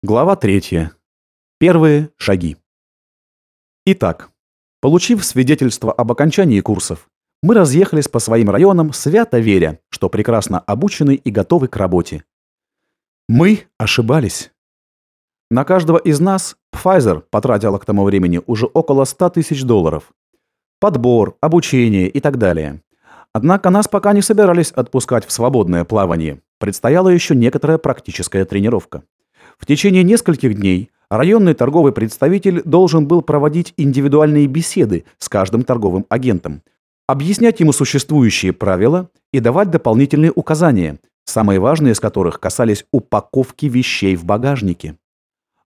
Глава 3. Первые шаги. Итак, получив свидетельство об окончании курсов, мы разъехались по своим районам, свято веря, что прекрасно обучены и готовы к работе. Мы ошибались. На каждого из нас Pfizer потратила к тому времени уже около 100 тысяч долларов. Подбор, обучение и так далее. Однако нас пока не собирались отпускать в свободное плавание. Предстояла еще некоторая практическая тренировка. В течение нескольких дней районный торговый представитель должен был проводить индивидуальные беседы с каждым торговым агентом, объяснять ему существующие правила и давать дополнительные указания, самые важные из которых касались упаковки вещей в багажнике.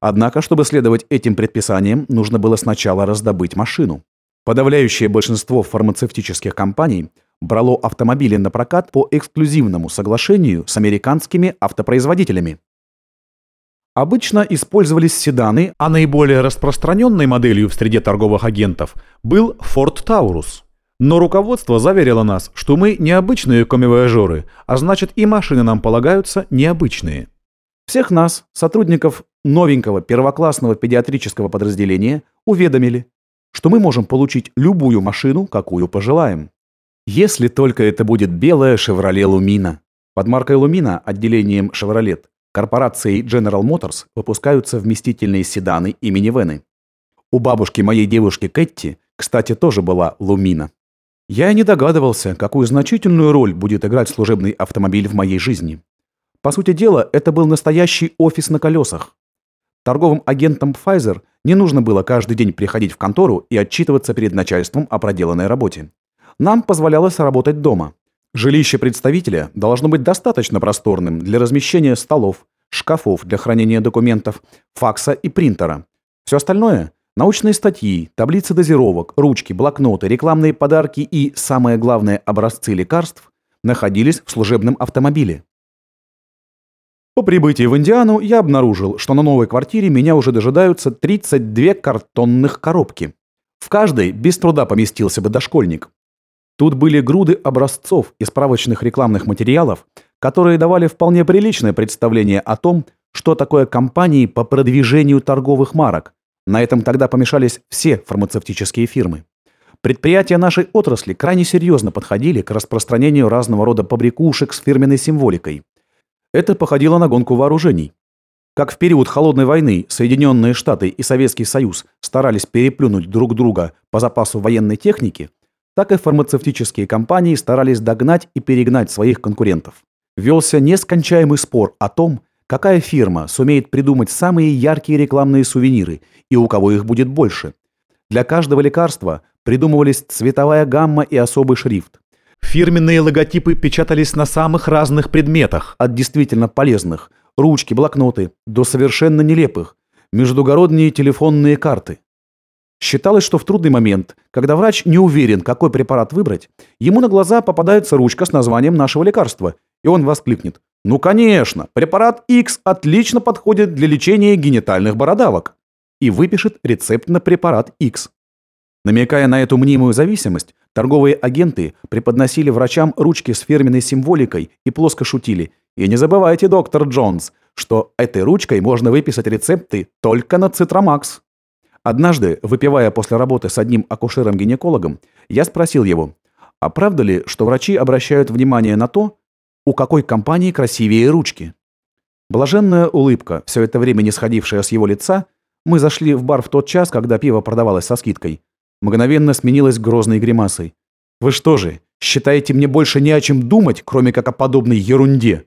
Однако, чтобы следовать этим предписаниям, нужно было сначала раздобыть машину. Подавляющее большинство фармацевтических компаний брало автомобили на прокат по эксклюзивному соглашению с американскими автопроизводителями. Обычно использовались седаны, а наиболее распространенной моделью в среде торговых агентов был Ford Taurus. Но руководство заверило нас, что мы необычные комивояжеры, а значит и машины нам полагаются необычные. Всех нас, сотрудников новенького первоклассного педиатрического подразделения, уведомили, что мы можем получить любую машину, какую пожелаем. Если только это будет белая Chevrolet Lumina. Под маркой Lumina отделением Chevrolet Корпорацией General Motors выпускаются вместительные седаны и минивены. У бабушки моей девушки Кэтти, кстати, тоже была Лумина. Я и не догадывался, какую значительную роль будет играть служебный автомобиль в моей жизни. По сути дела, это был настоящий офис на колесах. Торговым агентам Pfizer не нужно было каждый день приходить в контору и отчитываться перед начальством о проделанной работе. Нам позволялось работать дома. Жилище представителя должно быть достаточно просторным для размещения столов, шкафов для хранения документов, факса и принтера. Все остальное – научные статьи, таблицы дозировок, ручки, блокноты, рекламные подарки и, самое главное, образцы лекарств – находились в служебном автомобиле. По прибытии в Индиану я обнаружил, что на новой квартире меня уже дожидаются 32 картонных коробки. В каждой без труда поместился бы дошкольник. Тут были груды образцов и справочных рекламных материалов, которые давали вполне приличное представление о том, что такое компании по продвижению торговых марок. На этом тогда помешались все фармацевтические фирмы. Предприятия нашей отрасли крайне серьезно подходили к распространению разного рода побрякушек с фирменной символикой. Это походило на гонку вооружений. Как в период Холодной войны Соединенные Штаты и Советский Союз старались переплюнуть друг друга по запасу военной техники – так и фармацевтические компании старались догнать и перегнать своих конкурентов. Велся нескончаемый спор о том, какая фирма сумеет придумать самые яркие рекламные сувениры и у кого их будет больше. Для каждого лекарства придумывались цветовая гамма и особый шрифт. Фирменные логотипы печатались на самых разных предметах, от действительно полезных – ручки, блокноты, до совершенно нелепых – междугородние телефонные карты. Считалось, что в трудный момент, когда врач не уверен, какой препарат выбрать, ему на глаза попадается ручка с названием нашего лекарства, и он воскликнет «Ну, конечно, препарат X отлично подходит для лечения генитальных бородавок» и выпишет рецепт на препарат X. Намекая на эту мнимую зависимость, торговые агенты преподносили врачам ручки с фирменной символикой и плоско шутили «И не забывайте, доктор Джонс, что этой ручкой можно выписать рецепты только на Цитромакс». Однажды, выпивая после работы с одним акушером-гинекологом, я спросил его, а правда ли, что врачи обращают внимание на то, у какой компании красивее ручки? Блаженная улыбка, все это время не сходившая с его лица, мы зашли в бар в тот час, когда пиво продавалось со скидкой. Мгновенно сменилось грозной гримасой. «Вы что же, считаете мне больше не о чем думать, кроме как о подобной ерунде?»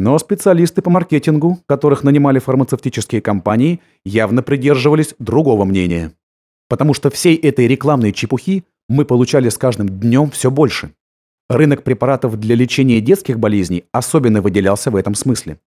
Но специалисты по маркетингу, которых нанимали фармацевтические компании, явно придерживались другого мнения. Потому что всей этой рекламной чепухи мы получали с каждым днем все больше. Рынок препаратов для лечения детских болезней особенно выделялся в этом смысле.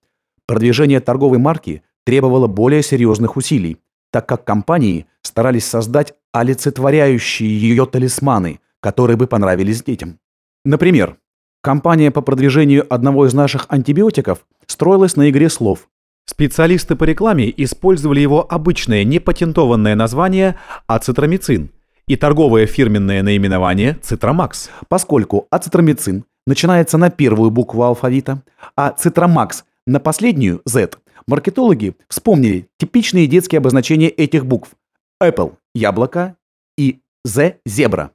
Продвижение торговой марки требовало более серьезных усилий, так как компании старались создать олицетворяющие ее талисманы, которые бы понравились детям. Например, Компания по продвижению одного из наших антибиотиков строилась на игре слов. Специалисты по рекламе использовали его обычное непатентованное название ацитромицин и торговое фирменное наименование Цитромакс. Поскольку ацитромицин начинается на первую букву алфавита, а Цитромакс на последнюю Z, маркетологи вспомнили типичные детские обозначения этих букв. Apple – яблоко и Z – зебра.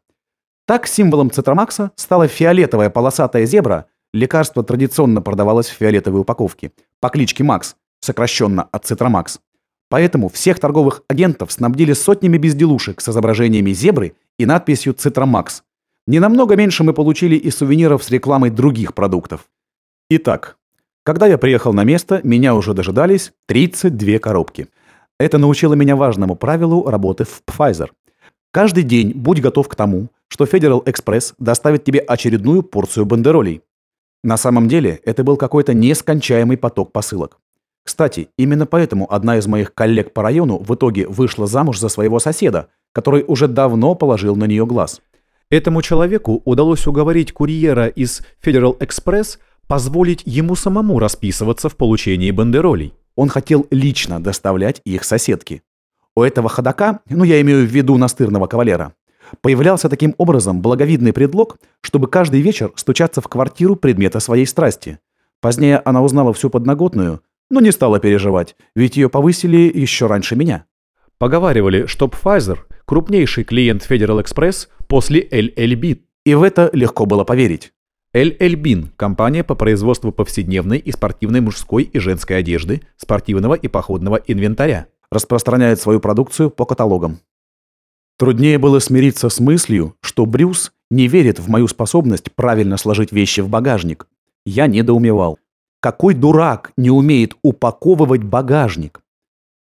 Так символом цитромакса стала фиолетовая полосатая зебра. Лекарство традиционно продавалось в фиолетовой упаковке по кличке Макс, сокращенно от цитромакс. Поэтому всех торговых агентов снабдили сотнями безделушек с изображениями зебры и надписью «Цитромакс». Не намного меньше мы получили и сувениров с рекламой других продуктов. Итак, когда я приехал на место, меня уже дожидались 32 коробки. Это научило меня важному правилу работы в Pfizer. Каждый день будь готов к тому, что Federal Express доставит тебе очередную порцию бандеролей. На самом деле, это был какой-то нескончаемый поток посылок. Кстати, именно поэтому одна из моих коллег по району в итоге вышла замуж за своего соседа, который уже давно положил на нее глаз. Этому человеку удалось уговорить курьера из Federal Express позволить ему самому расписываться в получении бандеролей. Он хотел лично доставлять их соседке. У этого ходока, ну я имею в виду настырного кавалера, появлялся таким образом благовидный предлог, чтобы каждый вечер стучаться в квартиру предмета своей страсти. Позднее она узнала всю подноготную, но не стала переживать, ведь ее повысили еще раньше меня. Поговаривали, что Pfizer – крупнейший клиент Federal Express после LLB. И в это легко было поверить. LL Bean – компания по производству повседневной и спортивной мужской и женской одежды, спортивного и походного инвентаря. Распространяет свою продукцию по каталогам. Труднее было смириться с мыслью, что Брюс не верит в мою способность правильно сложить вещи в багажник. Я недоумевал. Какой дурак не умеет упаковывать багажник?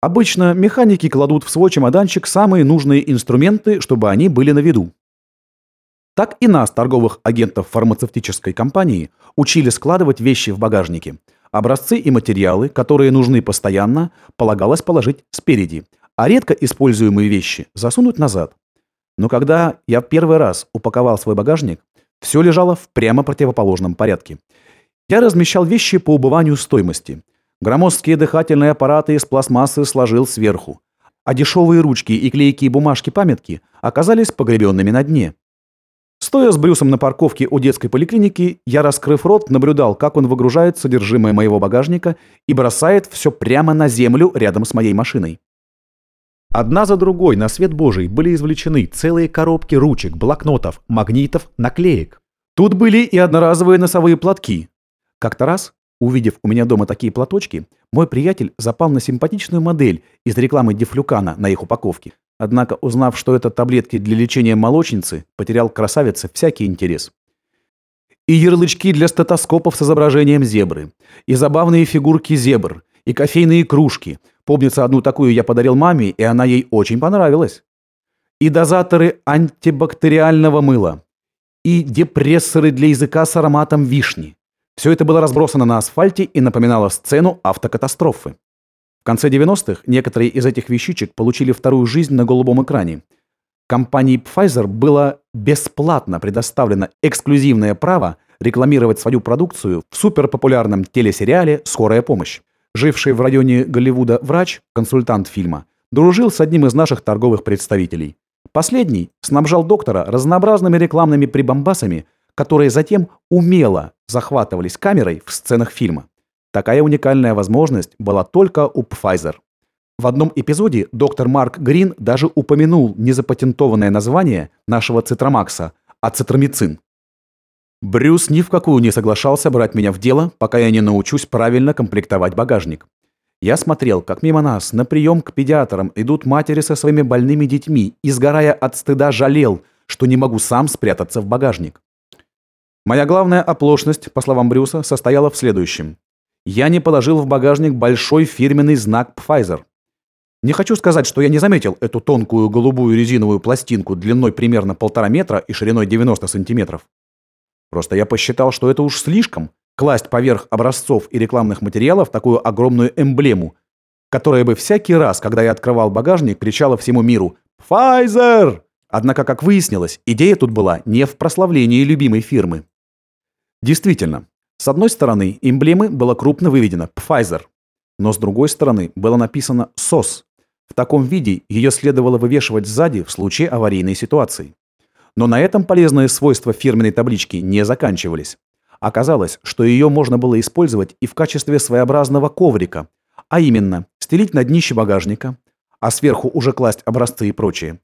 Обычно механики кладут в свой чемоданчик самые нужные инструменты, чтобы они были на виду. Так и нас, торговых агентов фармацевтической компании, учили складывать вещи в багажнике. Образцы и материалы, которые нужны постоянно, полагалось положить спереди, а редко используемые вещи засунуть назад. Но когда я в первый раз упаковал свой багажник, все лежало в прямо противоположном порядке. Я размещал вещи по убыванию стоимости. Громоздкие дыхательные аппараты из пластмассы сложил сверху, а дешевые ручки и клейкие бумажки-памятки оказались погребенными на дне. Стоя с Брюсом на парковке у детской поликлиники, я, раскрыв рот, наблюдал, как он выгружает содержимое моего багажника и бросает все прямо на землю рядом с моей машиной. Одна за другой на свет божий были извлечены целые коробки ручек, блокнотов, магнитов, наклеек. Тут были и одноразовые носовые платки, как-то раз, увидев у меня дома такие платочки, мой приятель запал на симпатичную модель из рекламы Дефлюкана на их упаковке. Однако, узнав, что это таблетки для лечения молочницы, потерял красавица всякий интерес. И ярлычки для стетоскопов с изображением зебры, и забавные фигурки зебр, и кофейные кружки. Помнится, одну такую я подарил маме, и она ей очень понравилась. И дозаторы антибактериального мыла, и депрессоры для языка с ароматом вишни, все это было разбросано на асфальте и напоминало сцену автокатастрофы. В конце 90-х некоторые из этих вещичек получили вторую жизнь на голубом экране. Компании Pfizer было бесплатно предоставлено эксклюзивное право рекламировать свою продукцию в суперпопулярном телесериале «Скорая помощь». Живший в районе Голливуда врач, консультант фильма, дружил с одним из наших торговых представителей. Последний снабжал доктора разнообразными рекламными прибамбасами, которые затем умело захватывались камерой в сценах фильма. Такая уникальная возможность была только у Pfizer. В одном эпизоде доктор Марк Грин даже упомянул незапатентованное название нашего цитромакса – ацитромицин. Брюс ни в какую не соглашался брать меня в дело, пока я не научусь правильно комплектовать багажник. Я смотрел, как мимо нас на прием к педиатрам идут матери со своими больными детьми и, сгорая от стыда, жалел, что не могу сам спрятаться в багажник. Моя главная оплошность, по словам Брюса, состояла в следующем. Я не положил в багажник большой фирменный знак Pfizer. Не хочу сказать, что я не заметил эту тонкую голубую резиновую пластинку длиной примерно полтора метра и шириной 90 сантиметров. Просто я посчитал, что это уж слишком класть поверх образцов и рекламных материалов такую огромную эмблему, которая бы всякий раз, когда я открывал багажник, кричала всему миру «Pfizer!». Однако, как выяснилось, идея тут была не в прославлении любимой фирмы. Действительно, с одной стороны, эмблемы было крупно выведено Pfizer, но с другой стороны было написано SOS. В таком виде ее следовало вывешивать сзади в случае аварийной ситуации. Но на этом полезные свойства фирменной таблички не заканчивались. Оказалось, что ее можно было использовать и в качестве своеобразного коврика, а именно стелить на днище багажника, а сверху уже класть образцы и прочее.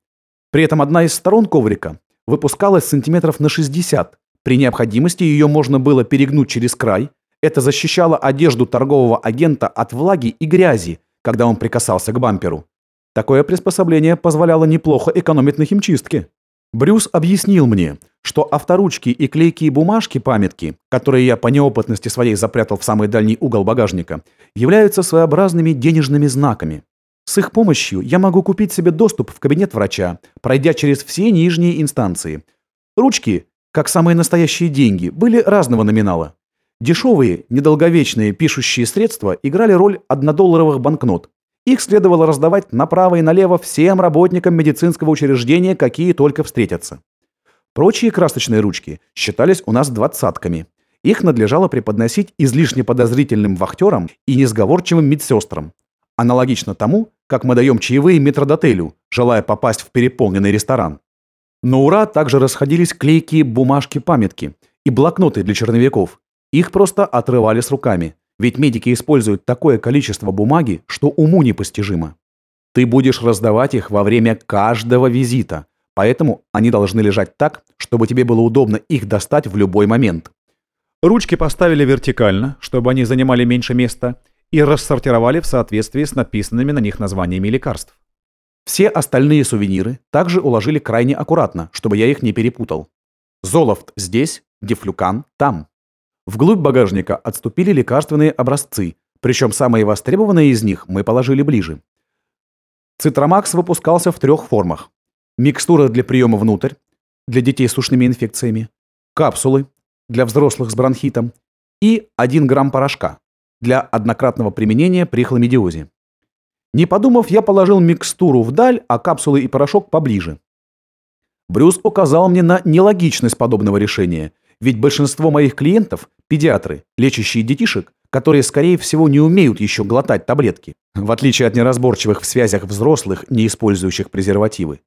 При этом одна из сторон коврика выпускалась сантиметров на 60. При необходимости ее можно было перегнуть через край. Это защищало одежду торгового агента от влаги и грязи, когда он прикасался к бамперу. Такое приспособление позволяло неплохо экономить на химчистке. Брюс объяснил мне, что авторучки и клейкие бумажки-памятки, которые я по неопытности своей запрятал в самый дальний угол багажника, являются своеобразными денежными знаками. С их помощью я могу купить себе доступ в кабинет врача, пройдя через все нижние инстанции. Ручки, как самые настоящие деньги, были разного номинала. Дешевые, недолговечные пишущие средства играли роль однодолларовых банкнот, их следовало раздавать направо и налево всем работникам медицинского учреждения, какие только встретятся. Прочие красочные ручки считались у нас двадцатками. Их надлежало преподносить излишне подозрительным вахтерам и несговорчивым медсестрам. Аналогично тому, как мы даем чаевые метродотелю, желая попасть в переполненный ресторан. На ура также расходились клейкие бумажки-памятки и блокноты для черновиков. Их просто отрывали с руками. Ведь медики используют такое количество бумаги, что уму непостижимо. Ты будешь раздавать их во время каждого визита, поэтому они должны лежать так, чтобы тебе было удобно их достать в любой момент. Ручки поставили вертикально, чтобы они занимали меньше места, и рассортировали в соответствии с написанными на них названиями лекарств. Все остальные сувениры также уложили крайне аккуратно, чтобы я их не перепутал. Золофт здесь, дефлюкан там. Вглубь багажника отступили лекарственные образцы, причем самые востребованные из них мы положили ближе. Цитромакс выпускался в трех формах. Микстура для приема внутрь, для детей с ушными инфекциями, капсулы для взрослых с бронхитом и 1 грамм порошка для однократного применения при хламидиозе. Не подумав, я положил микстуру вдаль, а капсулы и порошок поближе. Брюс указал мне на нелогичность подобного решения – ведь большинство моих клиентов – педиатры, лечащие детишек, которые, скорее всего, не умеют еще глотать таблетки, в отличие от неразборчивых в связях взрослых, не использующих презервативы.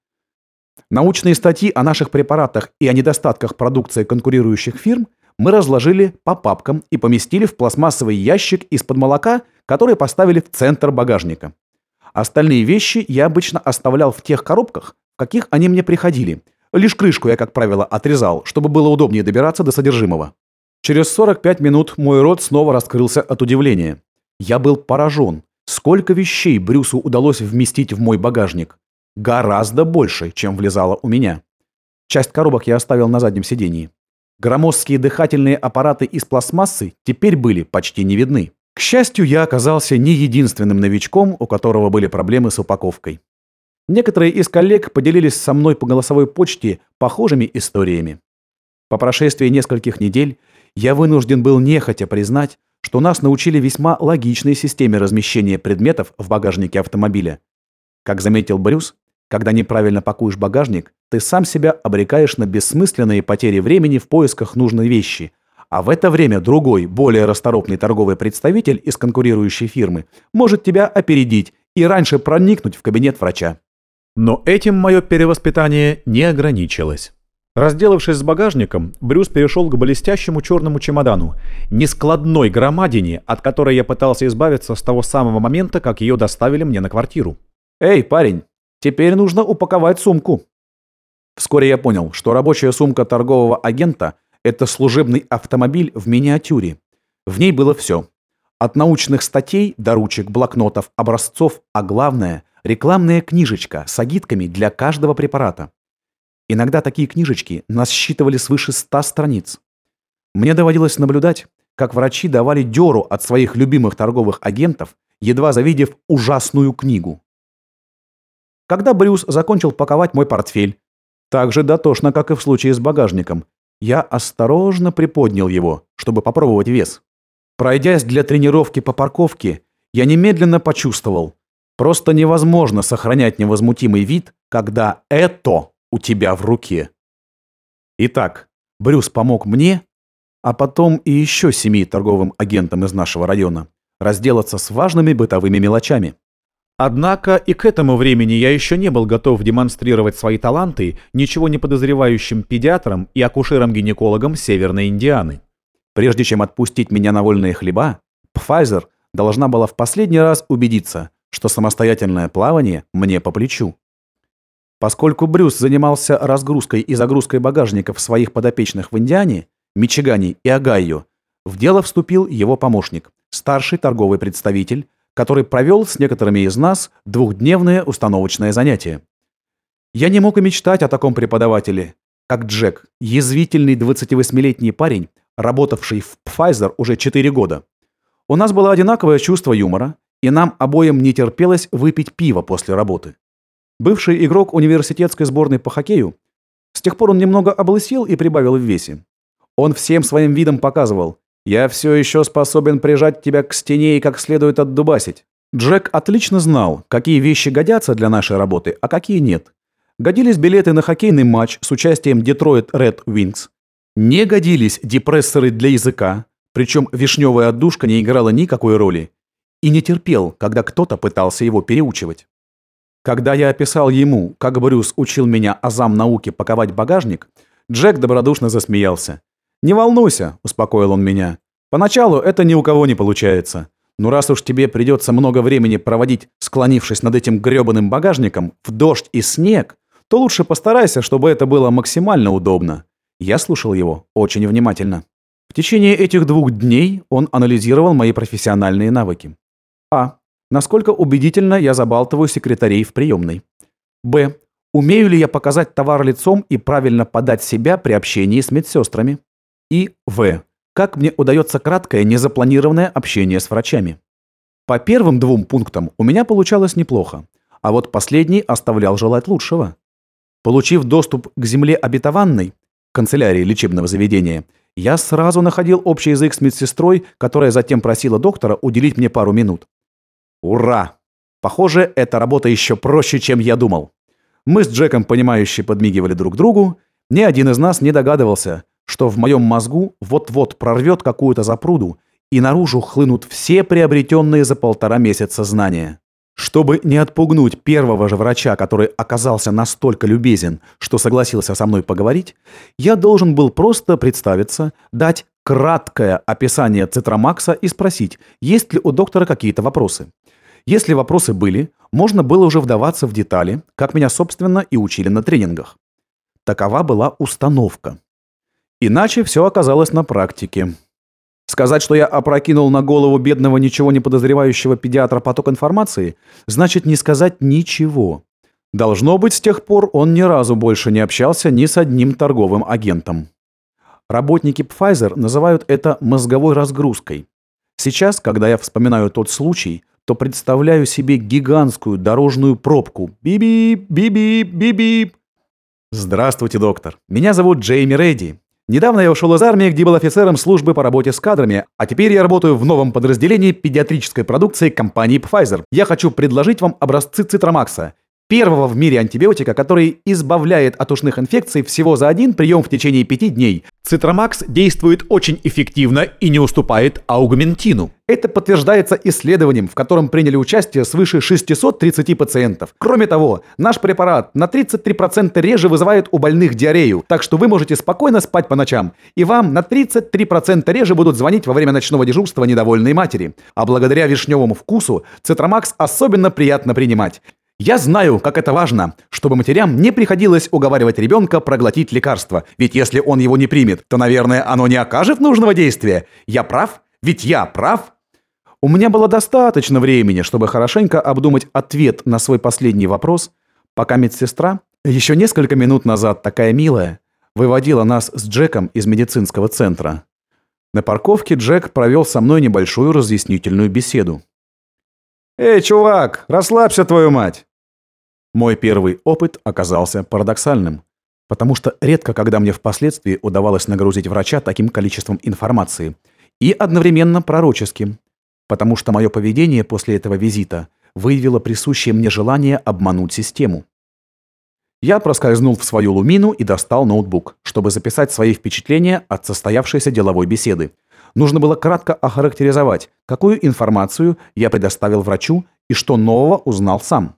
Научные статьи о наших препаратах и о недостатках продукции конкурирующих фирм мы разложили по папкам и поместили в пластмассовый ящик из-под молока, который поставили в центр багажника. Остальные вещи я обычно оставлял в тех коробках, в каких они мне приходили, Лишь крышку я, как правило, отрезал, чтобы было удобнее добираться до содержимого. Через 45 минут мой рот снова раскрылся от удивления. Я был поражен. Сколько вещей Брюсу удалось вместить в мой багажник. Гораздо больше, чем влезало у меня. Часть коробок я оставил на заднем сидении. Громоздкие дыхательные аппараты из пластмассы теперь были почти не видны. К счастью, я оказался не единственным новичком, у которого были проблемы с упаковкой. Некоторые из коллег поделились со мной по голосовой почте похожими историями. По прошествии нескольких недель я вынужден был нехотя признать, что нас научили весьма логичной системе размещения предметов в багажнике автомобиля. Как заметил Брюс, когда неправильно пакуешь багажник, ты сам себя обрекаешь на бессмысленные потери времени в поисках нужной вещи, а в это время другой, более расторопный торговый представитель из конкурирующей фирмы может тебя опередить и раньше проникнуть в кабинет врача. Но этим мое перевоспитание не ограничилось. Разделавшись с багажником, Брюс перешел к блестящему черному чемодану, нескладной громадине, от которой я пытался избавиться с того самого момента, как ее доставили мне на квартиру. «Эй, парень, теперь нужно упаковать сумку». Вскоре я понял, что рабочая сумка торгового агента – это служебный автомобиль в миниатюре. В ней было все. От научных статей до ручек, блокнотов, образцов, а главное – рекламная книжечка с агитками для каждого препарата. Иногда такие книжечки насчитывали свыше 100 страниц. Мне доводилось наблюдать, как врачи давали дёру от своих любимых торговых агентов, едва завидев ужасную книгу. Когда Брюс закончил паковать мой портфель, так же дотошно, как и в случае с багажником, я осторожно приподнял его, чтобы попробовать вес. Пройдясь для тренировки по парковке, я немедленно почувствовал, Просто невозможно сохранять невозмутимый вид, когда это у тебя в руке. Итак, Брюс помог мне, а потом и еще семи торговым агентам из нашего района разделаться с важными бытовыми мелочами. Однако и к этому времени я еще не был готов демонстрировать свои таланты ничего не подозревающим педиатрам и акушерам-гинекологам Северной Индианы. Прежде чем отпустить меня на вольные хлеба, Пфайзер должна была в последний раз убедиться, что самостоятельное плавание мне по плечу. Поскольку Брюс занимался разгрузкой и загрузкой багажников своих подопечных в Индиане, Мичигане и Огайо, в дело вступил его помощник, старший торговый представитель, который провел с некоторыми из нас двухдневное установочное занятие. Я не мог и мечтать о таком преподавателе, как Джек, язвительный 28-летний парень, работавший в Pfizer уже 4 года. У нас было одинаковое чувство юмора, и нам обоим не терпелось выпить пиво после работы. Бывший игрок университетской сборной по хоккею, с тех пор он немного облысел и прибавил в весе. Он всем своим видом показывал, «Я все еще способен прижать тебя к стене и как следует отдубасить». Джек отлично знал, какие вещи годятся для нашей работы, а какие нет. Годились билеты на хоккейный матч с участием Детройт Ред Wings. Не годились депрессоры для языка, причем вишневая отдушка не играла никакой роли. И не терпел, когда кто-то пытался его переучивать. Когда я описал ему, как Брюс учил меня азам науки паковать багажник, Джек добродушно засмеялся. «Не волнуйся», — успокоил он меня. «Поначалу это ни у кого не получается. Но раз уж тебе придется много времени проводить, склонившись над этим грёбаным багажником, в дождь и снег, то лучше постарайся, чтобы это было максимально удобно». Я слушал его очень внимательно. В течение этих двух дней он анализировал мои профессиональные навыки. А. Насколько убедительно я забалтываю секретарей в приемной. Б. Умею ли я показать товар лицом и правильно подать себя при общении с медсестрами? И В. Как мне удается краткое, незапланированное общение с врачами? По первым двум пунктам у меня получалось неплохо, а вот последний оставлял желать лучшего. Получив доступ к земле обетованной, канцелярии лечебного заведения, я сразу находил общий язык с медсестрой, которая затем просила доктора уделить мне пару минут. Ура! Похоже, эта работа еще проще, чем я думал. Мы с Джеком, понимающе подмигивали друг другу. Ни один из нас не догадывался, что в моем мозгу вот-вот прорвет какую-то запруду, и наружу хлынут все приобретенные за полтора месяца знания. Чтобы не отпугнуть первого же врача, который оказался настолько любезен, что согласился со мной поговорить, я должен был просто представиться, дать краткое описание цитромакса и спросить, есть ли у доктора какие-то вопросы. Если вопросы были, можно было уже вдаваться в детали, как меня, собственно, и учили на тренингах. Такова была установка. Иначе все оказалось на практике. Сказать, что я опрокинул на голову бедного ничего не подозревающего педиатра поток информации, значит не сказать ничего. Должно быть, с тех пор он ни разу больше не общался ни с одним торговым агентом. Работники Pfizer называют это мозговой разгрузкой. Сейчас, когда я вспоминаю тот случай, то представляю себе гигантскую дорожную пробку. Биби, биби, биби. Здравствуйте, доктор. Меня зовут Джейми Редди. Недавно я ушел из армии, где был офицером службы по работе с кадрами, а теперь я работаю в новом подразделении педиатрической продукции компании Pfizer. Я хочу предложить вам образцы Цитромакса, первого в мире антибиотика, который избавляет от ушных инфекций всего за один прием в течение пяти дней. Цитромакс действует очень эффективно и не уступает аугментину. Это подтверждается исследованием, в котором приняли участие свыше 630 пациентов. Кроме того, наш препарат на 33% реже вызывает у больных диарею, так что вы можете спокойно спать по ночам. И вам на 33% реже будут звонить во время ночного дежурства недовольные матери. А благодаря вишневому вкусу Цитромакс особенно приятно принимать. Я знаю, как это важно, чтобы матерям не приходилось уговаривать ребенка проглотить лекарство, ведь если он его не примет, то, наверное, оно не окажет нужного действия. Я прав? Ведь я прав? У меня было достаточно времени, чтобы хорошенько обдумать ответ на свой последний вопрос, пока медсестра, еще несколько минут назад такая милая, выводила нас с Джеком из медицинского центра. На парковке Джек провел со мной небольшую разъяснительную беседу. «Эй, чувак, расслабься, твою мать!» Мой первый опыт оказался парадоксальным, потому что редко когда мне впоследствии удавалось нагрузить врача таким количеством информации, и одновременно пророческим, потому что мое поведение после этого визита выявило присущее мне желание обмануть систему. Я проскользнул в свою лумину и достал ноутбук, чтобы записать свои впечатления от состоявшейся деловой беседы. Нужно было кратко охарактеризовать, какую информацию я предоставил врачу и что нового узнал сам.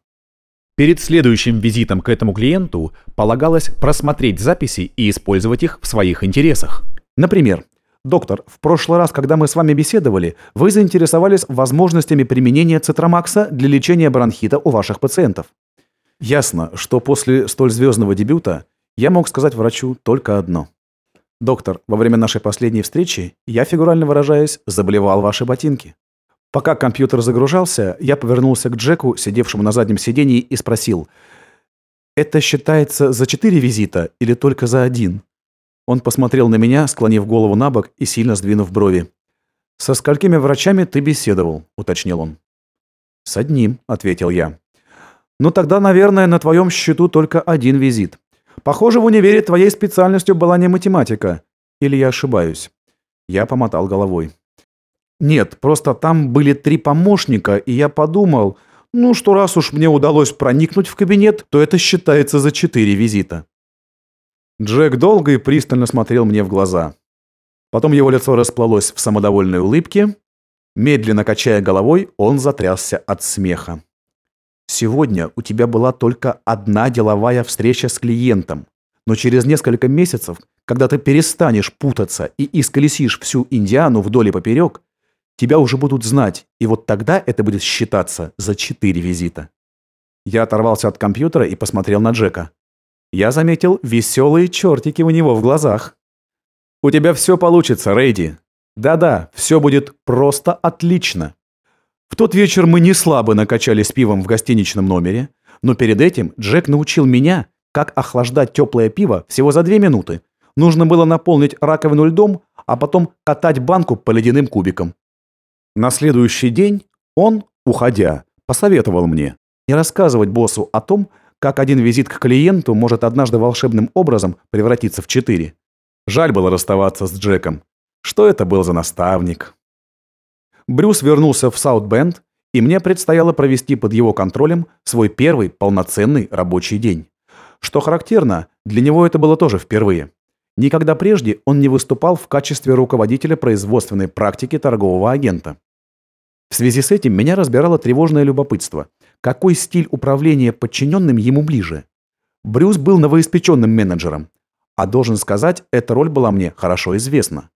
Перед следующим визитом к этому клиенту полагалось просмотреть записи и использовать их в своих интересах. Например, Доктор, в прошлый раз, когда мы с вами беседовали, вы заинтересовались возможностями применения цитромакса для лечения бронхита у ваших пациентов. Ясно, что после столь звездного дебюта я мог сказать врачу только одно. Доктор, во время нашей последней встречи я, фигурально выражаясь, заблевал ваши ботинки. Пока компьютер загружался, я повернулся к Джеку, сидевшему на заднем сидении, и спросил, «Это считается за четыре визита или только за один?» Он посмотрел на меня, склонив голову на бок и сильно сдвинув брови. «Со сколькими врачами ты беседовал?» — уточнил он. «С одним», — ответил я. «Ну тогда, наверное, на твоем счету только один визит. Похоже, в универе твоей специальностью была не математика. Или я ошибаюсь?» Я помотал головой. «Нет, просто там были три помощника, и я подумал, ну что раз уж мне удалось проникнуть в кабинет, то это считается за четыре визита». Джек долго и пристально смотрел мне в глаза. Потом его лицо расплылось в самодовольной улыбке. Медленно качая головой, он затрясся от смеха. «Сегодня у тебя была только одна деловая встреча с клиентом, но через несколько месяцев, когда ты перестанешь путаться и исколесишь всю Индиану вдоль и поперек, тебя уже будут знать, и вот тогда это будет считаться за четыре визита». Я оторвался от компьютера и посмотрел на Джека. Я заметил веселые чертики у него в глазах. «У тебя все получится, Рейди. Да-да, все будет просто отлично». В тот вечер мы не слабо накачались пивом в гостиничном номере, но перед этим Джек научил меня, как охлаждать теплое пиво всего за две минуты. Нужно было наполнить раковину льдом, а потом катать банку по ледяным кубикам. На следующий день он, уходя, посоветовал мне не рассказывать боссу о том, как один визит к клиенту может однажды волшебным образом превратиться в четыре. Жаль было расставаться с Джеком. Что это был за наставник? Брюс вернулся в Саутбенд, и мне предстояло провести под его контролем свой первый полноценный рабочий день. Что характерно, для него это было тоже впервые. Никогда прежде он не выступал в качестве руководителя производственной практики торгового агента. В связи с этим меня разбирало тревожное любопытство – какой стиль управления подчиненным ему ближе. Брюс был новоиспеченным менеджером, а должен сказать, эта роль была мне хорошо известна.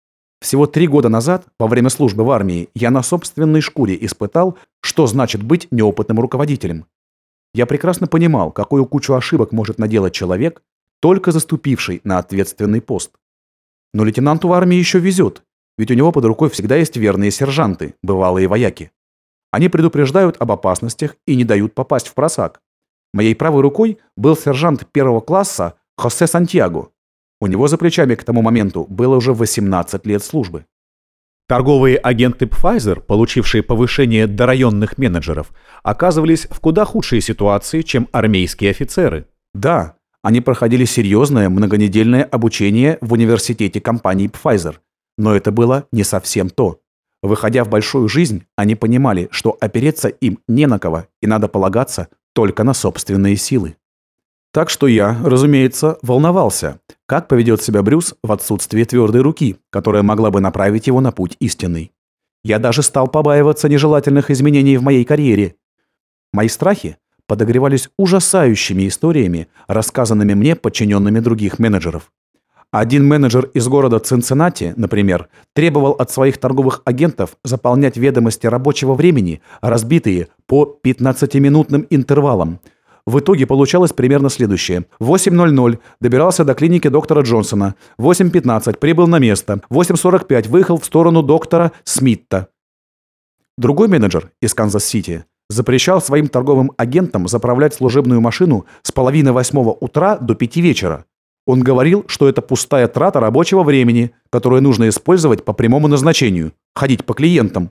Всего три года назад, во время службы в армии, я на собственной шкуре испытал, что значит быть неопытным руководителем. Я прекрасно понимал, какую кучу ошибок может наделать человек, только заступивший на ответственный пост. Но лейтенанту в армии еще везет, ведь у него под рукой всегда есть верные сержанты, бывалые вояки. Они предупреждают об опасностях и не дают попасть в просак. Моей правой рукой был сержант первого класса Хосе Сантьяго. У него за плечами к тому моменту было уже 18 лет службы. Торговые агенты Pfizer, получившие повышение до районных менеджеров, оказывались в куда худшей ситуации, чем армейские офицеры. Да, они проходили серьезное многонедельное обучение в университете компании Pfizer. Но это было не совсем то. Выходя в большую жизнь, они понимали, что опереться им не на кого, и надо полагаться только на собственные силы. Так что я, разумеется, волновался, как поведет себя Брюс в отсутствии твердой руки, которая могла бы направить его на путь истинный. Я даже стал побаиваться нежелательных изменений в моей карьере. Мои страхи подогревались ужасающими историями, рассказанными мне подчиненными других менеджеров. Один менеджер из города Цинциннати, например, требовал от своих торговых агентов заполнять ведомости рабочего времени, разбитые по 15-минутным интервалам. В итоге получалось примерно следующее. 8.00 добирался до клиники доктора Джонсона. 8.15 прибыл на место. 8.45 выехал в сторону доктора Смитта. Другой менеджер из Канзас-Сити запрещал своим торговым агентам заправлять служебную машину с половины восьмого утра до пяти вечера. Он говорил, что это пустая трата рабочего времени, которое нужно использовать по прямому назначению – ходить по клиентам.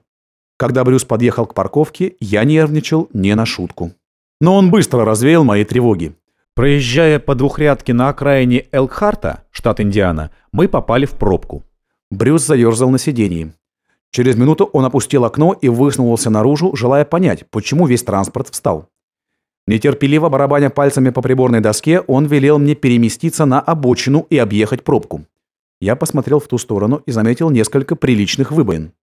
Когда Брюс подъехал к парковке, я нервничал не на шутку. Но он быстро развеял мои тревоги. Проезжая по двухрядке на окраине Элкхарта, штат Индиана, мы попали в пробку. Брюс заерзал на сиденье. Через минуту он опустил окно и высунулся наружу, желая понять, почему весь транспорт встал. Нетерпеливо барабаня пальцами по приборной доске, он велел мне переместиться на обочину и объехать пробку. Я посмотрел в ту сторону и заметил несколько приличных выбоин.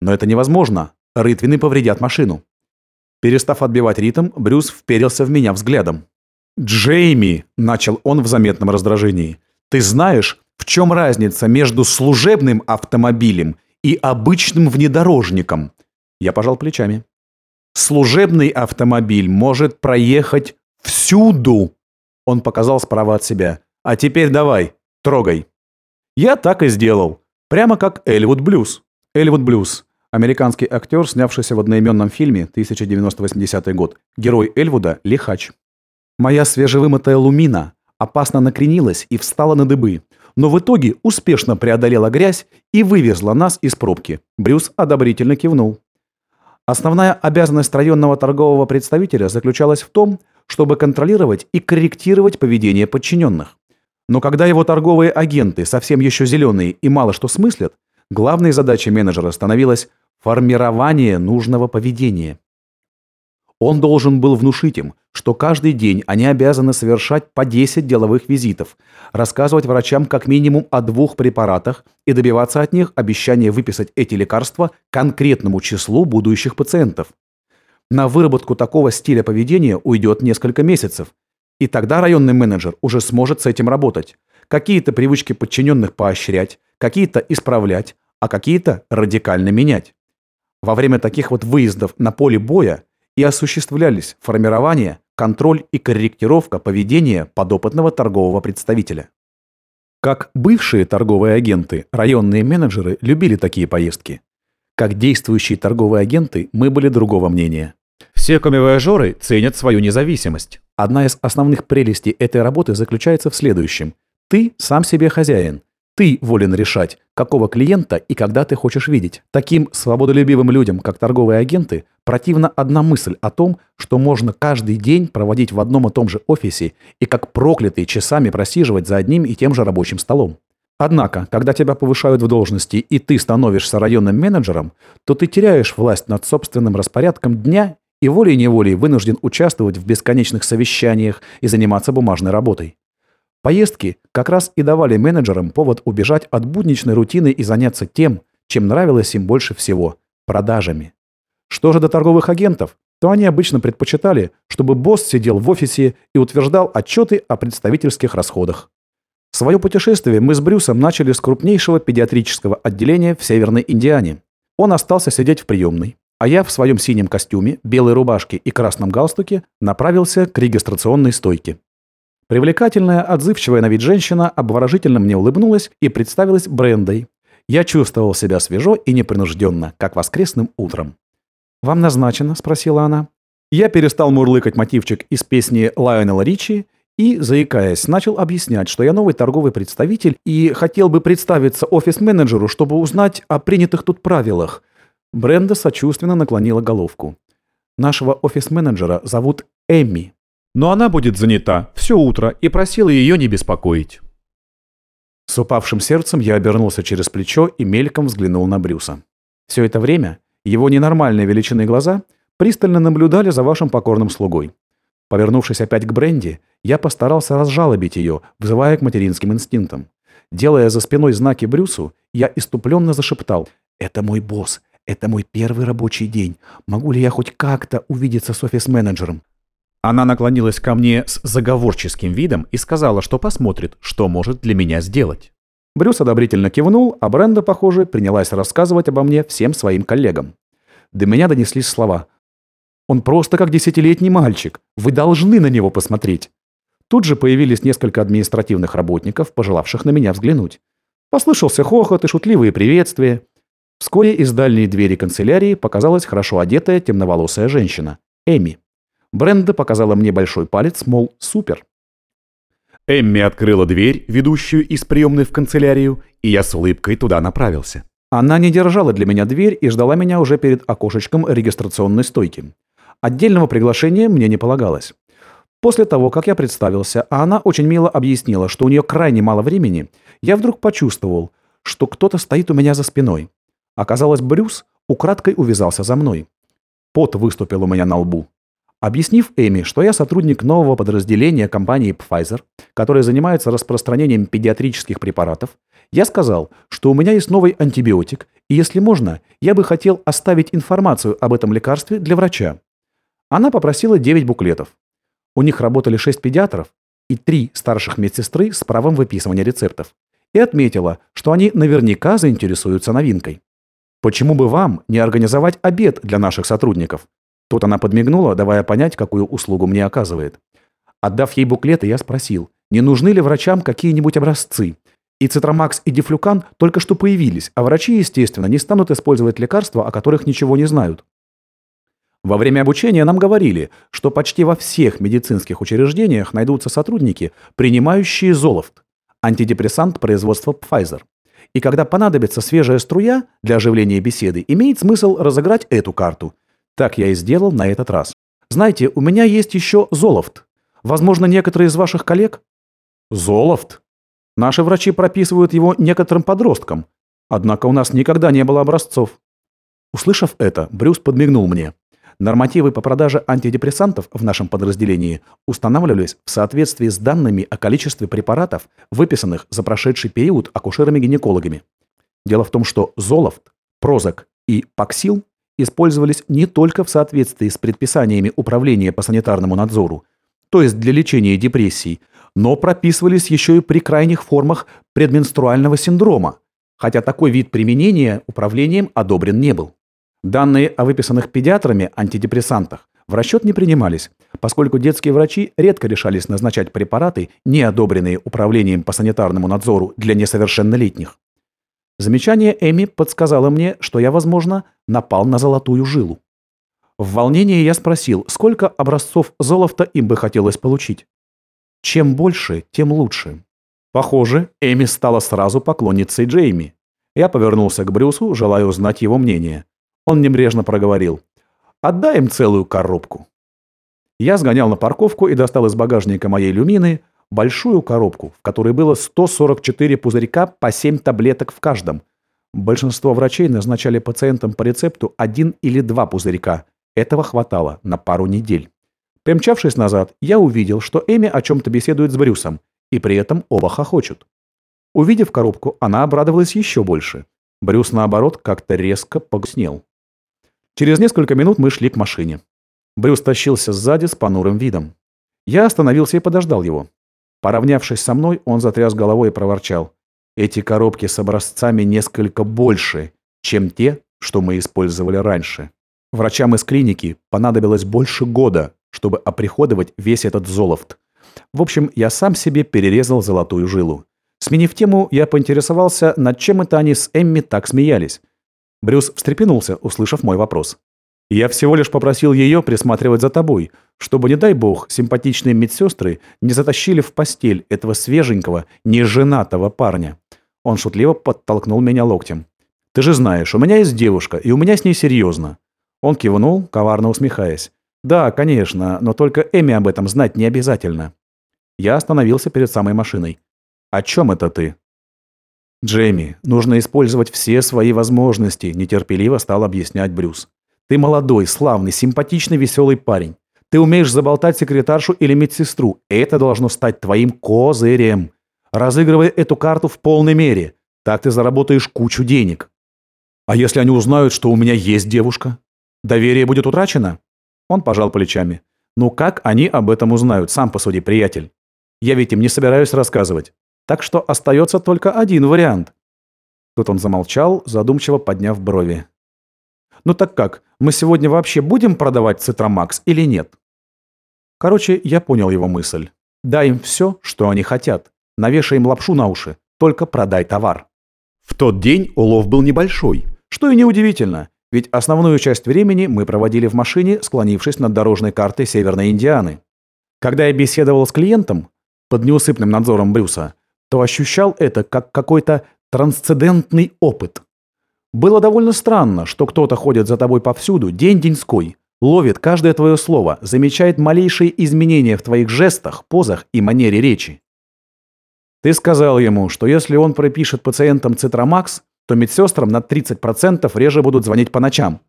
Но это невозможно. Рытвины повредят машину. Перестав отбивать ритм, Брюс вперился в меня взглядом. «Джейми!» – начал он в заметном раздражении. «Ты знаешь, В чем разница между служебным автомобилем и обычным внедорожником? Я пожал плечами. Служебный автомобиль может проехать всюду. Он показал справа от себя. А теперь давай, трогай. Я так и сделал. Прямо как Эльвуд Блюз. Эльвуд Блюз. Американский актер, снявшийся в одноименном фильме 1980 год. Герой Эльвуда – Лихач. Моя свежевымытая лумина опасно накренилась и встала на дыбы, но в итоге успешно преодолела грязь и вывезла нас из пробки. Брюс одобрительно кивнул. Основная обязанность районного торгового представителя заключалась в том, чтобы контролировать и корректировать поведение подчиненных. Но когда его торговые агенты совсем еще зеленые и мало что смыслят, главной задачей менеджера становилось формирование нужного поведения. Он должен был внушить им, что каждый день они обязаны совершать по 10 деловых визитов, рассказывать врачам как минимум о двух препаратах и добиваться от них обещания выписать эти лекарства конкретному числу будущих пациентов. На выработку такого стиля поведения уйдет несколько месяцев, и тогда районный менеджер уже сможет с этим работать. Какие-то привычки подчиненных поощрять, какие-то исправлять, а какие-то радикально менять. Во время таких вот выездов на поле боя и осуществлялись формирование, контроль и корректировка поведения подопытного торгового представителя. Как бывшие торговые агенты, районные менеджеры любили такие поездки. Как действующие торговые агенты мы были другого мнения. Все комивояжеры ценят свою независимость. Одна из основных прелестей этой работы заключается в следующем. Ты сам себе хозяин. Ты волен решать, какого клиента и когда ты хочешь видеть. Таким свободолюбивым людям, как торговые агенты, противна одна мысль о том, что можно каждый день проводить в одном и том же офисе и как проклятый часами просиживать за одним и тем же рабочим столом. Однако, когда тебя повышают в должности и ты становишься районным менеджером, то ты теряешь власть над собственным распорядком дня и волей-неволей вынужден участвовать в бесконечных совещаниях и заниматься бумажной работой. Поездки как раз и давали менеджерам повод убежать от будничной рутины и заняться тем, чем нравилось им больше всего – продажами. Что же до торговых агентов, то они обычно предпочитали, чтобы босс сидел в офисе и утверждал отчеты о представительских расходах. Свое путешествие мы с Брюсом начали с крупнейшего педиатрического отделения в Северной Индиане. Он остался сидеть в приемной, а я в своем синем костюме, белой рубашке и красном галстуке направился к регистрационной стойке. Привлекательная, отзывчивая на вид женщина обворожительно мне улыбнулась и представилась Брендой. Я чувствовал себя свежо и непринужденно, как воскресным утром. «Вам назначено?» – спросила она. Я перестал мурлыкать мотивчик из песни Лайонела Ричи и, заикаясь, начал объяснять, что я новый торговый представитель и хотел бы представиться офис-менеджеру, чтобы узнать о принятых тут правилах. Бренда сочувственно наклонила головку. «Нашего офис-менеджера зовут Эмми», но она будет занята все утро и просила ее не беспокоить. С упавшим сердцем я обернулся через плечо и мельком взглянул на Брюса. Все это время его ненормальные величины глаза пристально наблюдали за вашим покорным слугой. Повернувшись опять к Бренди, я постарался разжалобить ее, взывая к материнским инстинктам. Делая за спиной знаки Брюсу, я иступленно зашептал «Это мой босс, это мой первый рабочий день. Могу ли я хоть как-то увидеться с офис-менеджером? Она наклонилась ко мне с заговорческим видом и сказала, что посмотрит, что может для меня сделать. Брюс одобрительно кивнул, а Бренда, похоже, принялась рассказывать обо мне всем своим коллегам. До меня донеслись слова. «Он просто как десятилетний мальчик. Вы должны на него посмотреть». Тут же появились несколько административных работников, пожелавших на меня взглянуть. Послышался хохот и шутливые приветствия. Вскоре из дальней двери канцелярии показалась хорошо одетая темноволосая женщина. Эми. Бренда показала мне большой палец, мол, супер. Эмми открыла дверь, ведущую из приемной в канцелярию, и я с улыбкой туда направился. Она не держала для меня дверь и ждала меня уже перед окошечком регистрационной стойки. Отдельного приглашения мне не полагалось. После того, как я представился, а она очень мило объяснила, что у нее крайне мало времени, я вдруг почувствовал, что кто-то стоит у меня за спиной. Оказалось, Брюс украдкой увязался за мной. Пот выступил у меня на лбу. Объяснив Эми, что я сотрудник нового подразделения компании Pfizer, которая занимается распространением педиатрических препаратов, я сказал, что у меня есть новый антибиотик, и если можно, я бы хотел оставить информацию об этом лекарстве для врача. Она попросила 9 буклетов. У них работали 6 педиатров и 3 старших медсестры с правом выписывания рецептов. и отметила, что они наверняка заинтересуются новинкой. «Почему бы вам не организовать обед для наших сотрудников?» Тут она подмигнула, давая понять, какую услугу мне оказывает. Отдав ей буклеты, я спросил, не нужны ли врачам какие-нибудь образцы. И цитромакс, и дифлюкан только что появились, а врачи, естественно, не станут использовать лекарства, о которых ничего не знают. Во время обучения нам говорили, что почти во всех медицинских учреждениях найдутся сотрудники, принимающие золофт, антидепрессант производства Pfizer. И когда понадобится свежая струя для оживления беседы, имеет смысл разыграть эту карту. Так я и сделал на этот раз. Знаете, у меня есть еще золофт. Возможно, некоторые из ваших коллег? Золофт? Наши врачи прописывают его некоторым подросткам. Однако у нас никогда не было образцов. Услышав это, Брюс подмигнул мне. Нормативы по продаже антидепрессантов в нашем подразделении устанавливались в соответствии с данными о количестве препаратов, выписанных за прошедший период акушерами-гинекологами. Дело в том, что золофт, прозак и паксил использовались не только в соответствии с предписаниями Управления по санитарному надзору, то есть для лечения депрессий, но прописывались еще и при крайних формах предменструального синдрома, хотя такой вид применения управлением одобрен не был. Данные о выписанных педиатрами антидепрессантах в расчет не принимались, поскольку детские врачи редко решались назначать препараты, не одобренные управлением по санитарному надзору для несовершеннолетних. Замечание Эми подсказало мне, что я, возможно, напал на золотую жилу. В волнении я спросил, сколько образцов золота им бы хотелось получить. Чем больше, тем лучше. Похоже, Эми стала сразу поклонницей Джейми. Я повернулся к Брюсу, желая узнать его мнение. Он небрежно проговорил. «Отдай им целую коробку». Я сгонял на парковку и достал из багажника моей люмины большую коробку, в которой было 144 пузырька по 7 таблеток в каждом. Большинство врачей назначали пациентам по рецепту один или два пузырька. Этого хватало на пару недель. Примчавшись назад, я увидел, что Эми о чем-то беседует с Брюсом, и при этом оба хохочут. Увидев коробку, она обрадовалась еще больше. Брюс, наоборот, как-то резко погрустнел. Через несколько минут мы шли к машине. Брюс тащился сзади с понурым видом. Я остановился и подождал его. Поравнявшись со мной, он затряс головой и проворчал. Эти коробки с образцами несколько больше, чем те, что мы использовали раньше. Врачам из клиники понадобилось больше года, чтобы оприходовать весь этот золофт. В общем, я сам себе перерезал золотую жилу. Сменив тему, я поинтересовался, над чем это они с Эмми так смеялись. Брюс встрепенулся, услышав мой вопрос. «Я всего лишь попросил ее присматривать за тобой, чтобы, не дай бог, симпатичные медсестры не затащили в постель этого свеженького, неженатого парня». Он шутливо подтолкнул меня локтем. «Ты же знаешь, у меня есть девушка, и у меня с ней серьезно». Он кивнул, коварно усмехаясь. «Да, конечно, но только Эми об этом знать не обязательно». Я остановился перед самой машиной. «О чем это ты?» «Джейми, нужно использовать все свои возможности», – нетерпеливо стал объяснять Брюс. «Ты молодой, славный, симпатичный, веселый парень. Ты умеешь заболтать секретаршу или медсестру. Это должно стать твоим козырем. Разыгрывай эту карту в полной мере. Так ты заработаешь кучу денег». «А если они узнают, что у меня есть девушка? Доверие будет утрачено?» Он пожал плечами. «Ну как они об этом узнают? Сам посуди, приятель. Я ведь им не собираюсь рассказывать. Так что остается только один вариант. Тут он замолчал, задумчиво подняв брови. «Ну так как, мы сегодня вообще будем продавать Цитромакс или нет?» Короче, я понял его мысль. Дай им все, что они хотят. Навешай им лапшу на уши. Только продай товар. В тот день улов был небольшой. Что и неудивительно, ведь основную часть времени мы проводили в машине, склонившись над дорожной картой Северной Индианы. Когда я беседовал с клиентом, под неусыпным надзором Брюса, то ощущал это как какой-то трансцендентный опыт. Было довольно странно, что кто-то ходит за тобой повсюду, день-деньской, ловит каждое твое слово, замечает малейшие изменения в твоих жестах, позах и манере речи. Ты сказал ему, что если он пропишет пациентам Цитромакс, то медсестрам на 30% реже будут звонить по ночам.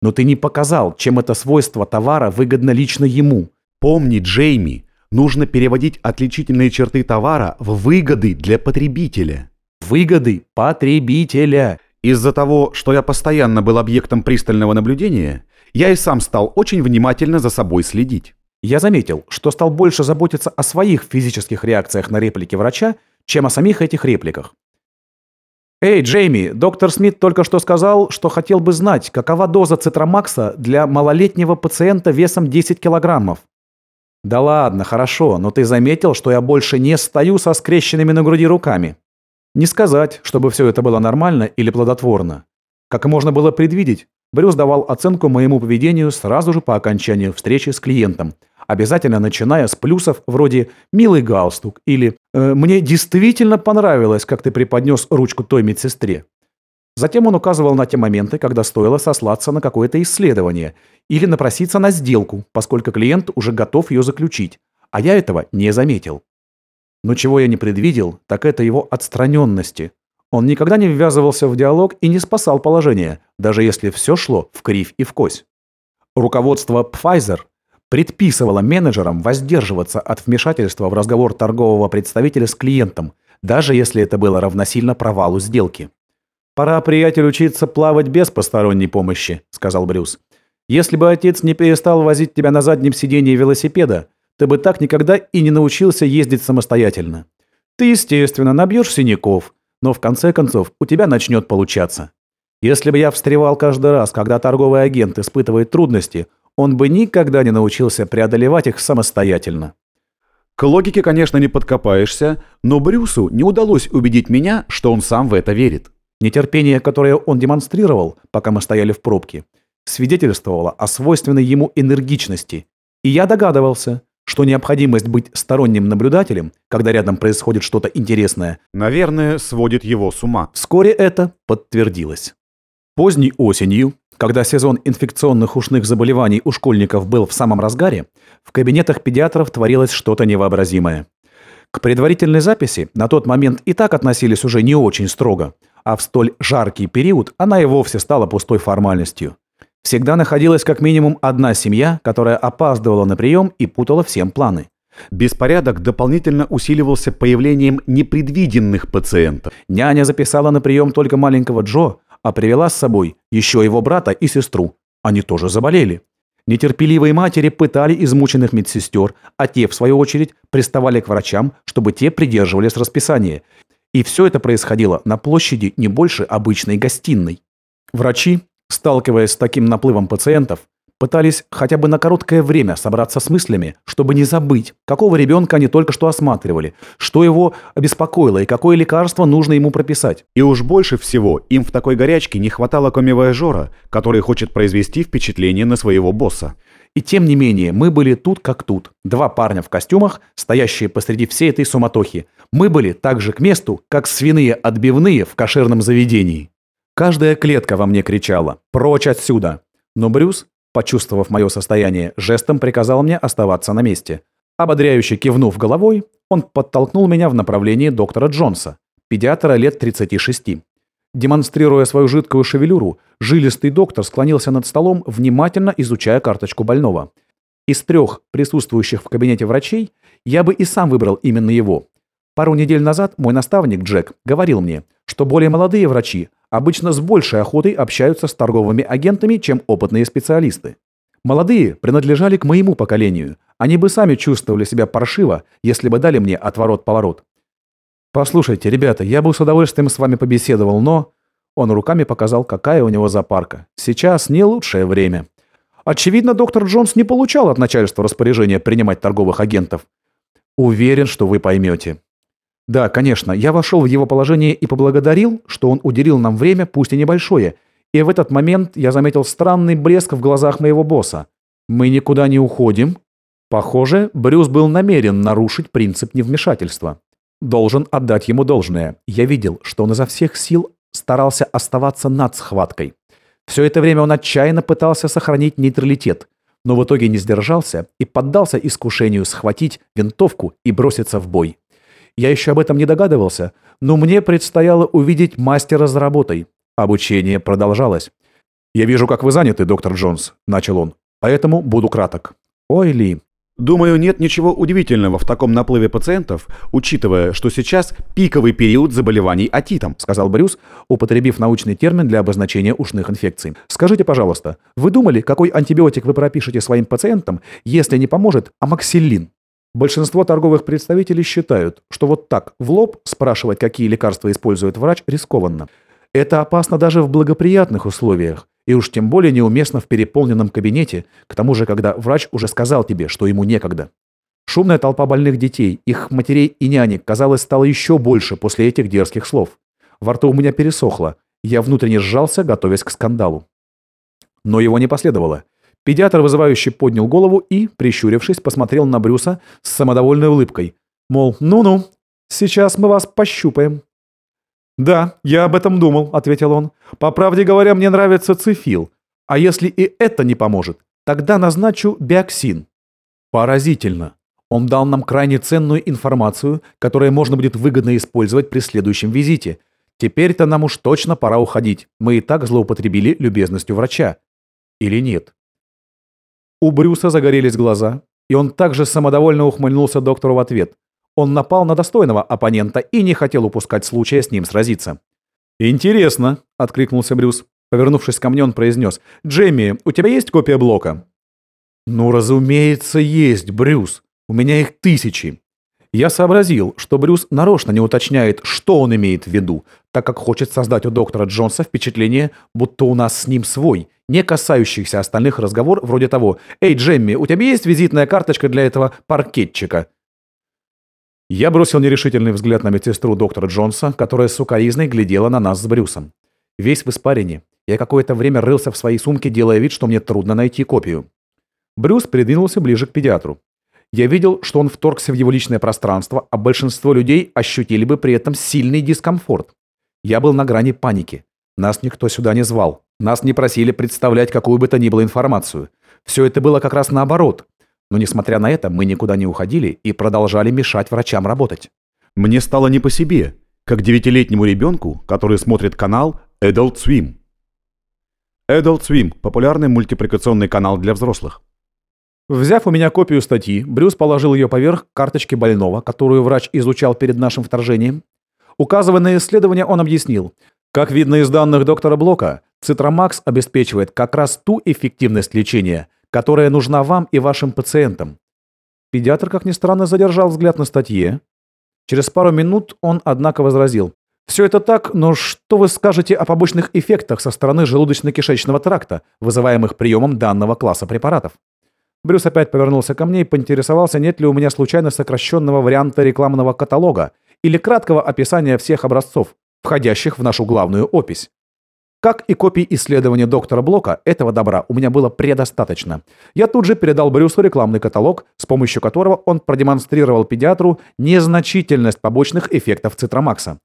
Но ты не показал, чем это свойство товара выгодно лично ему. Помни, Джейми, нужно переводить отличительные черты товара в выгоды для потребителя. Выгоды потребителя. Из-за того, что я постоянно был объектом пристального наблюдения, я и сам стал очень внимательно за собой следить. Я заметил, что стал больше заботиться о своих физических реакциях на реплики врача, чем о самих этих репликах. «Эй, Джейми, доктор Смит только что сказал, что хотел бы знать, какова доза цитромакса для малолетнего пациента весом 10 килограммов». «Да ладно, хорошо, но ты заметил, что я больше не стою со скрещенными на груди руками?» Не сказать, чтобы все это было нормально или плодотворно. Как можно было предвидеть, Брюс давал оценку моему поведению сразу же по окончанию встречи с клиентом, обязательно начиная с плюсов вроде «милый галстук» или э, «мне действительно понравилось, как ты преподнес ручку той медсестре». Затем он указывал на те моменты, когда стоило сослаться на какое-то исследование или напроситься на сделку, поскольку клиент уже готов ее заключить, а я этого не заметил. Но чего я не предвидел, так это его отстраненности. Он никогда не ввязывался в диалог и не спасал положение, даже если все шло в кривь и в кось. Руководство Pfizer предписывало менеджерам воздерживаться от вмешательства в разговор торгового представителя с клиентом, даже если это было равносильно провалу сделки. «Пора, приятель, учиться плавать без посторонней помощи», — сказал Брюс. «Если бы отец не перестал возить тебя на заднем сиденье велосипеда, ты бы так никогда и не научился ездить самостоятельно. Ты, естественно, набьешь синяков, но в конце концов у тебя начнет получаться. Если бы я встревал каждый раз, когда торговый агент испытывает трудности, он бы никогда не научился преодолевать их самостоятельно. К логике, конечно, не подкопаешься, но Брюсу не удалось убедить меня, что он сам в это верит. Нетерпение, которое он демонстрировал, пока мы стояли в пробке, свидетельствовало о свойственной ему энергичности. И я догадывался, что необходимость быть сторонним наблюдателем, когда рядом происходит что-то интересное, наверное, сводит его с ума. Вскоре это подтвердилось. Поздней осенью, когда сезон инфекционных ушных заболеваний у школьников был в самом разгаре, в кабинетах педиатров творилось что-то невообразимое. К предварительной записи на тот момент и так относились уже не очень строго, а в столь жаркий период она и вовсе стала пустой формальностью. Всегда находилась как минимум одна семья, которая опаздывала на прием и путала всем планы. Беспорядок дополнительно усиливался появлением непредвиденных пациентов. Няня записала на прием только маленького Джо, а привела с собой еще его брата и сестру. Они тоже заболели. Нетерпеливые матери пытали измученных медсестер, а те, в свою очередь, приставали к врачам, чтобы те придерживались расписания. И все это происходило на площади не больше обычной гостиной. Врачи, Сталкиваясь с таким наплывом пациентов, пытались хотя бы на короткое время собраться с мыслями, чтобы не забыть, какого ребенка они только что осматривали, что его обеспокоило и какое лекарство нужно ему прописать. И уж больше всего им в такой горячке не хватало комивояжера, который хочет произвести впечатление на своего босса. И тем не менее, мы были тут как тут. Два парня в костюмах, стоящие посреди всей этой суматохи. Мы были так же к месту, как свиные отбивные в кошерном заведении. Каждая клетка во мне кричала «Прочь отсюда!». Но Брюс, почувствовав мое состояние, жестом приказал мне оставаться на месте. Ободряюще кивнув головой, он подтолкнул меня в направлении доктора Джонса, педиатра лет 36. Демонстрируя свою жидкую шевелюру, жилистый доктор склонился над столом, внимательно изучая карточку больного. Из трех присутствующих в кабинете врачей я бы и сам выбрал именно его. Пару недель назад мой наставник Джек говорил мне, что более молодые врачи обычно с большей охотой общаются с торговыми агентами, чем опытные специалисты. Молодые принадлежали к моему поколению. Они бы сами чувствовали себя паршиво, если бы дали мне отворот-поворот. «Послушайте, ребята, я бы с удовольствием с вами побеседовал, но...» Он руками показал, какая у него запарка. «Сейчас не лучшее время». Очевидно, доктор Джонс не получал от начальства распоряжения принимать торговых агентов. Уверен, что вы поймете. Да, конечно, я вошел в его положение и поблагодарил, что он уделил нам время, пусть и небольшое. И в этот момент я заметил странный блеск в глазах моего босса. Мы никуда не уходим. Похоже, Брюс был намерен нарушить принцип невмешательства. Должен отдать ему должное. Я видел, что он изо всех сил старался оставаться над схваткой. Все это время он отчаянно пытался сохранить нейтралитет, но в итоге не сдержался и поддался искушению схватить винтовку и броситься в бой. Я еще об этом не догадывался, но мне предстояло увидеть мастера за работой. Обучение продолжалось. «Я вижу, как вы заняты, доктор Джонс», – начал он. «Поэтому буду краток». «Ой, Ли». Думаю, нет ничего удивительного в таком наплыве пациентов, учитывая, что сейчас пиковый период заболеваний отитом, сказал Брюс, употребив научный термин для обозначения ушных инфекций. Скажите, пожалуйста, вы думали, какой антибиотик вы пропишете своим пациентам, если не поможет амоксилин? Большинство торговых представителей считают, что вот так в лоб спрашивать, какие лекарства использует врач, рискованно. Это опасно даже в благоприятных условиях, и уж тем более неуместно в переполненном кабинете, к тому же, когда врач уже сказал тебе, что ему некогда. Шумная толпа больных детей, их матерей и нянек, казалось, стала еще больше после этих дерзких слов. Во рту у меня пересохло, я внутренне сжался, готовясь к скандалу. Но его не последовало. Педиатр вызывающе поднял голову и, прищурившись, посмотрел на Брюса с самодовольной улыбкой. Мол, ну-ну, сейчас мы вас пощупаем. «Да, я об этом думал», — ответил он. «По правде говоря, мне нравится цифил. А если и это не поможет, тогда назначу биоксин». Поразительно. Он дал нам крайне ценную информацию, которую можно будет выгодно использовать при следующем визите. Теперь-то нам уж точно пора уходить. Мы и так злоупотребили любезностью врача. Или нет? У Брюса загорелись глаза, и он также самодовольно ухмыльнулся доктору в ответ. Он напал на достойного оппонента и не хотел упускать случая с ним сразиться. «Интересно», — откликнулся Брюс. Повернувшись ко мне, он произнес. «Джейми, у тебя есть копия блока?» «Ну, разумеется, есть, Брюс. У меня их тысячи». Я сообразил, что Брюс нарочно не уточняет, что он имеет в виду, так как хочет создать у доктора Джонса впечатление, будто у нас с ним свой, не касающийся остальных разговор вроде того «Эй, Джемми, у тебя есть визитная карточка для этого паркетчика?» Я бросил нерешительный взгляд на медсестру доктора Джонса, которая сукоризной глядела на нас с Брюсом. Весь в испарине. Я какое-то время рылся в своей сумке, делая вид, что мне трудно найти копию. Брюс придвинулся ближе к педиатру. Я видел, что он вторгся в его личное пространство, а большинство людей ощутили бы при этом сильный дискомфорт. Я был на грани паники. Нас никто сюда не звал. Нас не просили представлять какую бы то ни было информацию. Все это было как раз наоборот. Но несмотря на это, мы никуда не уходили и продолжали мешать врачам работать. Мне стало не по себе, как девятилетнему ребенку, который смотрит канал Adult Swim. Adult Swim – популярный мультипликационный канал для взрослых. Взяв у меня копию статьи, Брюс положил ее поверх карточки больного, которую врач изучал перед нашим вторжением. Указывая на исследование, он объяснил, как видно из данных доктора Блока, Цитромакс обеспечивает как раз ту эффективность лечения, которая нужна вам и вашим пациентам. Педиатр, как ни странно, задержал взгляд на статье. Через пару минут он, однако, возразил. «Все это так, но что вы скажете о побочных эффектах со стороны желудочно-кишечного тракта, вызываемых приемом данного класса препаратов?» Брюс опять повернулся ко мне и поинтересовался, нет ли у меня случайно сокращенного варианта рекламного каталога или краткого описания всех образцов, входящих в нашу главную опись. Как и копий исследования доктора Блока, этого добра у меня было предостаточно. Я тут же передал Брюсу рекламный каталог, с помощью которого он продемонстрировал педиатру незначительность побочных эффектов цитромакса.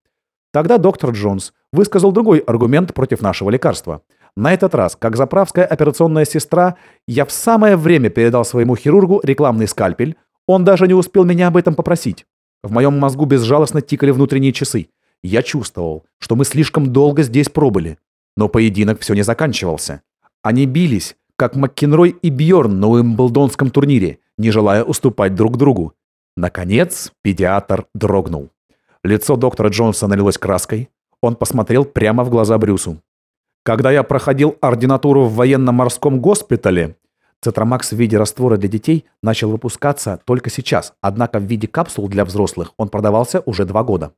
Тогда доктор Джонс высказал другой аргумент против нашего лекарства. На этот раз, как заправская операционная сестра, я в самое время передал своему хирургу рекламный скальпель. Он даже не успел меня об этом попросить. В моем мозгу безжалостно тикали внутренние часы. Я чувствовал, что мы слишком долго здесь пробыли. Но поединок все не заканчивался. Они бились, как Маккенрой и Бьорн на Уимблдонском турнире, не желая уступать друг другу. Наконец, педиатр дрогнул. Лицо доктора Джонса налилось краской. Он посмотрел прямо в глаза Брюсу. Когда я проходил ординатуру в военно-морском госпитале, Цитромакс в виде раствора для детей начал выпускаться только сейчас, однако в виде капсул для взрослых он продавался уже два года.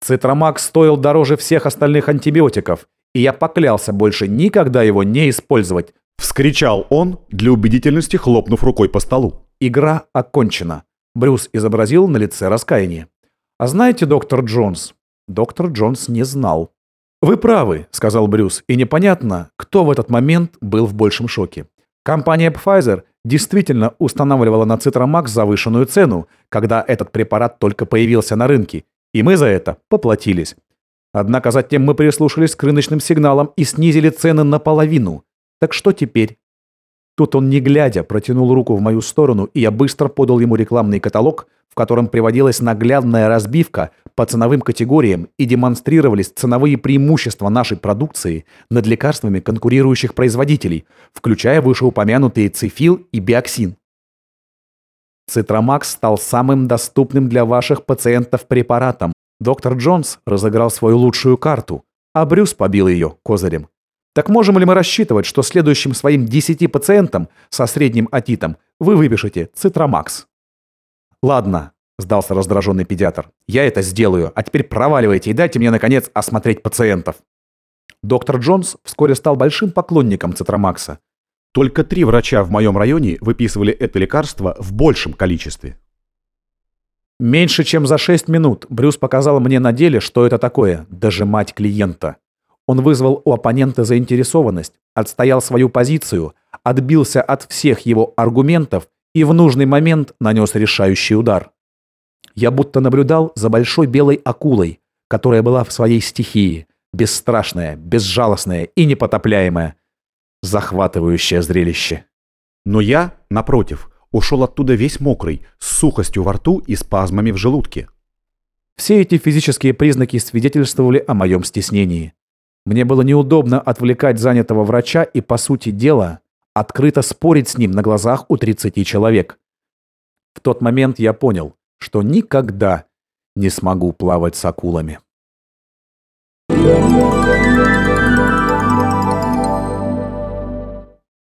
Цитромакс стоил дороже всех остальных антибиотиков и я поклялся больше никогда его не использовать. Вскричал он, для убедительности хлопнув рукой по столу. Игра окончена. Брюс изобразил на лице раскаяние. «А знаете, доктор Джонс?» Доктор Джонс не знал. «Вы правы», — сказал Брюс, и непонятно, кто в этот момент был в большем шоке. Компания Pfizer действительно устанавливала на Цитромакс завышенную цену, когда этот препарат только появился на рынке, и мы за это поплатились. Однако затем мы прислушались к рыночным сигналам и снизили цены наполовину. Так что теперь? Тут он, не глядя, протянул руку в мою сторону, и я быстро подал ему рекламный каталог, в котором приводилась наглядная разбивка по ценовым категориям и демонстрировались ценовые преимущества нашей продукции над лекарствами конкурирующих производителей, включая вышеупомянутые цифил и биоксин. Цитромакс стал самым доступным для ваших пациентов препаратом, Доктор Джонс разыграл свою лучшую карту, а Брюс побил ее козырем. Так можем ли мы рассчитывать, что следующим своим 10 пациентам со средним атитом вы выпишете Цитромакс? «Ладно», — сдался раздраженный педиатр. «Я это сделаю, а теперь проваливайте и дайте мне, наконец, осмотреть пациентов». Доктор Джонс вскоре стал большим поклонником Цитромакса. Только три врача в моем районе выписывали это лекарство в большем количестве. Меньше чем за 6 минут Брюс показал мне на деле, что это такое – дожимать клиента. Он вызвал у оппонента заинтересованность, отстоял свою позицию, отбился от всех его аргументов и в нужный момент нанес решающий удар. Я будто наблюдал за большой белой акулой, которая была в своей стихии, бесстрашная, безжалостная и непотопляемая. Захватывающее зрелище. Но я, напротив, ушел оттуда весь мокрый, с сухостью во рту и спазмами в желудке. Все эти физические признаки свидетельствовали о моем стеснении. Мне было неудобно отвлекать занятого врача и, по сути дела, открыто спорить с ним на глазах у 30 человек. В тот момент я понял, что никогда не смогу плавать с акулами. Thank.